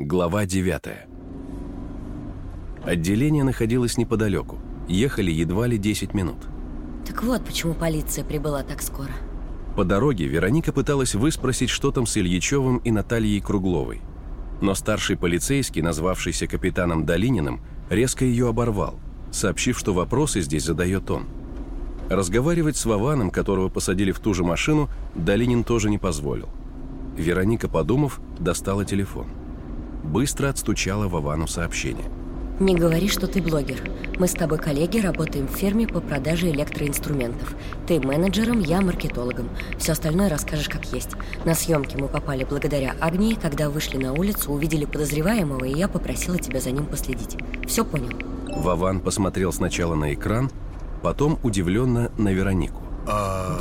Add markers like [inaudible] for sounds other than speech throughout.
Глава 9 Отделение находилось неподалеку. Ехали едва ли 10 минут. Так вот, почему полиция прибыла так скоро. По дороге Вероника пыталась выспросить, что там с Ильичевым и Натальей Кругловой. Но старший полицейский, назвавшийся капитаном Долининым, резко ее оборвал, сообщив, что вопросы здесь задает он. Разговаривать с Вованом, которого посадили в ту же машину, Долинин тоже не позволил. Вероника, подумав, достала телефон. Быстро отстучала Вовану сообщение. Не говори, что ты блогер. Мы с тобой коллеги, работаем в ферме по продаже электроинструментов. Ты менеджером, я маркетологом. Все остальное расскажешь как есть. На съемки мы попали благодаря Агнии. Когда вышли на улицу, увидели подозреваемого, и я попросила тебя за ним последить. Все понял? Вован посмотрел сначала на экран, потом удивленно на Веронику. А...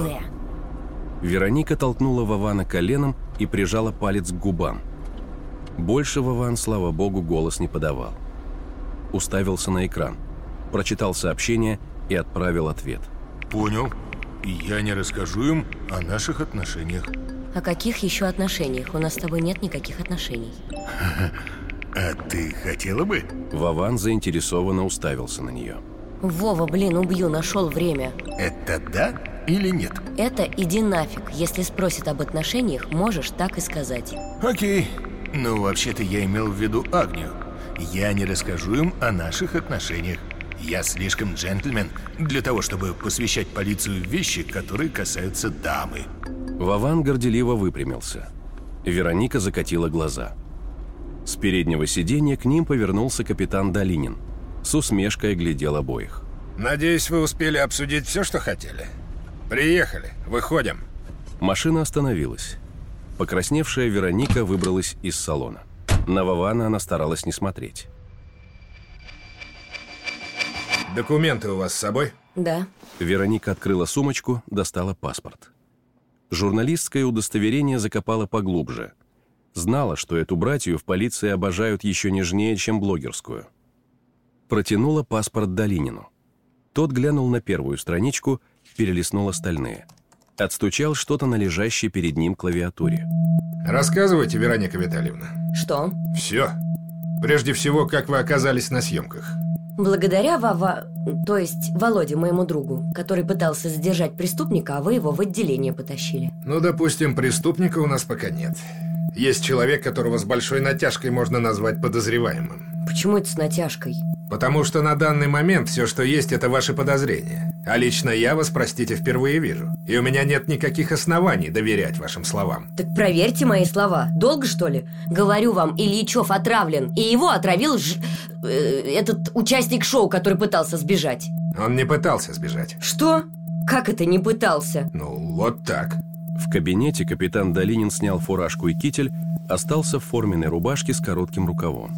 Вероника толкнула Вована коленом и прижала палец к губам. Больше Вован, слава богу, голос не подавал. Уставился на экран, прочитал сообщение и отправил ответ. Понял. И я не расскажу им о наших отношениях. О каких еще отношениях? У нас с тобой нет никаких отношений. [laughs] А ты хотела бы? Вован заинтересованно уставился на нее. Вова, блин, убью, нашел время. Это да или нет? Это иди нафиг. Если спросят об отношениях, можешь так и сказать. Окей. Ну, вообще-то я имел в виду Агнию. Я не расскажу им о наших отношениях. Я слишком джентльмен для того, чтобы посвящать полицию вещи, которые касаются дамы. Вован горделиво выпрямился. Вероника закатила глаза. С переднего сиденья к ним повернулся капитан Долинин. С усмешкой глядел обоих. «Надеюсь, вы успели обсудить все, что хотели? Приехали, выходим». Машина остановилась. Покрасневшая Вероника выбралась из салона. На Вована она старалась не смотреть. «Документы у вас с собой?» Да. Вероника открыла сумочку, достала паспорт. Журналистское удостоверение закопала поглубже – Знала, что эту братью в полиции обожают еще нежнее, чем блогерскую. Протянула паспорт Долинину. Тот глянул на первую страничку, перелистнул остальные. Отстучал что-то на лежащей перед ним клавиатуре. Рассказывайте, Вероника Витальевна. Что? Все. Прежде всего, как вы оказались на съемках? Благодаря Вова, то есть Володе, моему другу, который пытался задержать преступника, а вы его в отделение потащили. Ну, допустим, преступника у нас пока нет. Есть человек, которого с большой натяжкой можно назвать подозреваемым. Почему это с натяжкой? Потому что на данный момент все, что есть, это ваши подозрения. А лично я вас, простите, впервые вижу. И у меня нет никаких оснований доверять вашим словам. Так проверьте мои слова. Долго, что ли? Говорю вам, Ильичев отравлен. И его отравил ж... э, этот участник шоу, который пытался сбежать. Он не пытался сбежать. Что? Как это не пытался? Ну, вот так. В кабинете капитан Долинин снял фуражку и китель, остался в форменной рубашке с коротким рукавом.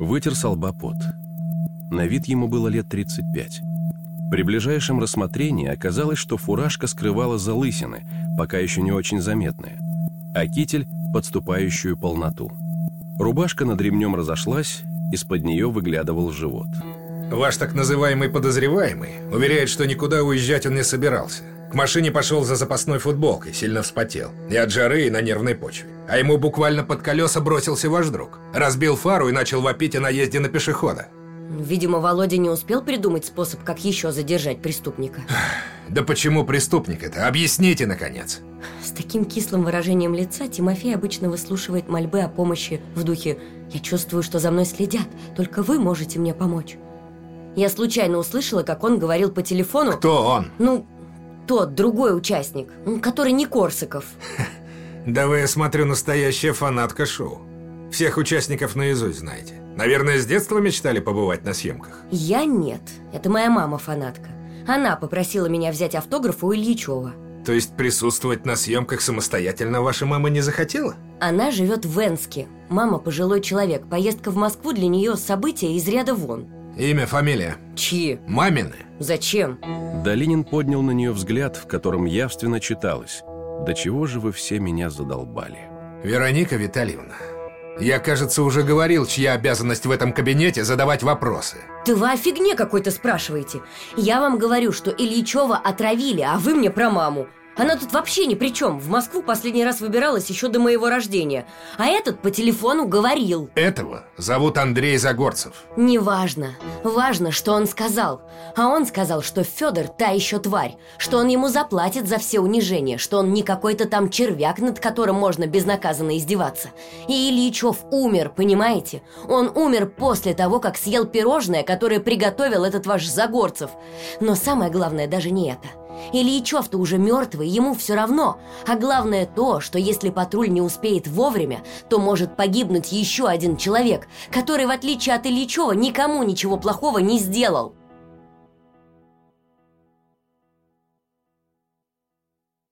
Вытер с лба пот. На вид ему было лет 35. При ближайшем рассмотрении оказалось, что фуражка скрывала залысины, пока еще не очень заметные, а китель – подступающую полноту. Рубашка над ремнем разошлась, из-под нее выглядывал живот. Ваш так называемый подозреваемый уверяет, что никуда уезжать он не собирался. К машине пошел за запасной футболкой, сильно вспотел. И от жары, и на нервной почве. А ему буквально под колеса бросился ваш друг. Разбил фару и начал вопить о наезде на пешехода. Видимо, Володя не успел придумать способ, как еще задержать преступника. Да почему преступник это? Объясните, наконец. С таким кислым выражением лица Тимофей обычно выслушивает мольбы о помощи в духе «Я чувствую, что за мной следят, только вы можете мне помочь». Я случайно услышала, как он говорил по телефону... Кто он? Ну, тот, другой участник, который не Корсаков. [laughs] Да вы, я смотрю, настоящая фанатка шоу. Всех участников наизусть знаете. Наверное, с детства мечтали побывать на съемках? Я нет. Это моя мама фанатка. Она попросила меня взять автограф у Ильичева. То есть присутствовать на съемках самостоятельно ваша мама не захотела? Она живет в Энске. Мама пожилой человек. Поездка в Москву для нее событие из ряда вон. Имя, фамилия? Чьи? Мамины. Зачем? Долинин поднял на нее взгляд, в котором явственно читалось. «Да чего же вы все меня задолбали?» Вероника Витальевна, я, кажется, уже говорил, чья обязанность в этом кабинете задавать вопросы. Да вы о фигне какой-то спрашиваете. Я вам говорю, что Ильичева отравили, а вы мне про маму. Она тут вообще ни при чем. В Москву последний раз выбиралась еще до моего рождения. А этот по телефону говорил. Этого зовут Андрей Загорцев. Неважно. Важно, что он сказал. А он сказал, что Федор та еще тварь, что он ему заплатит за все унижения, что он не какой-то там червяк, над которым можно безнаказанно издеваться. И Ильичев умер, понимаете? Он умер после того, как съел пирожное, которое приготовил этот ваш Загорцев. Но самое главное даже не это. Ильичев-то уже мертвый, ему все равно. А главное то, что если патруль не успеет вовремя, то может погибнуть еще один человек, который, в отличие от Ильичева, никому ничего плохого не сделал.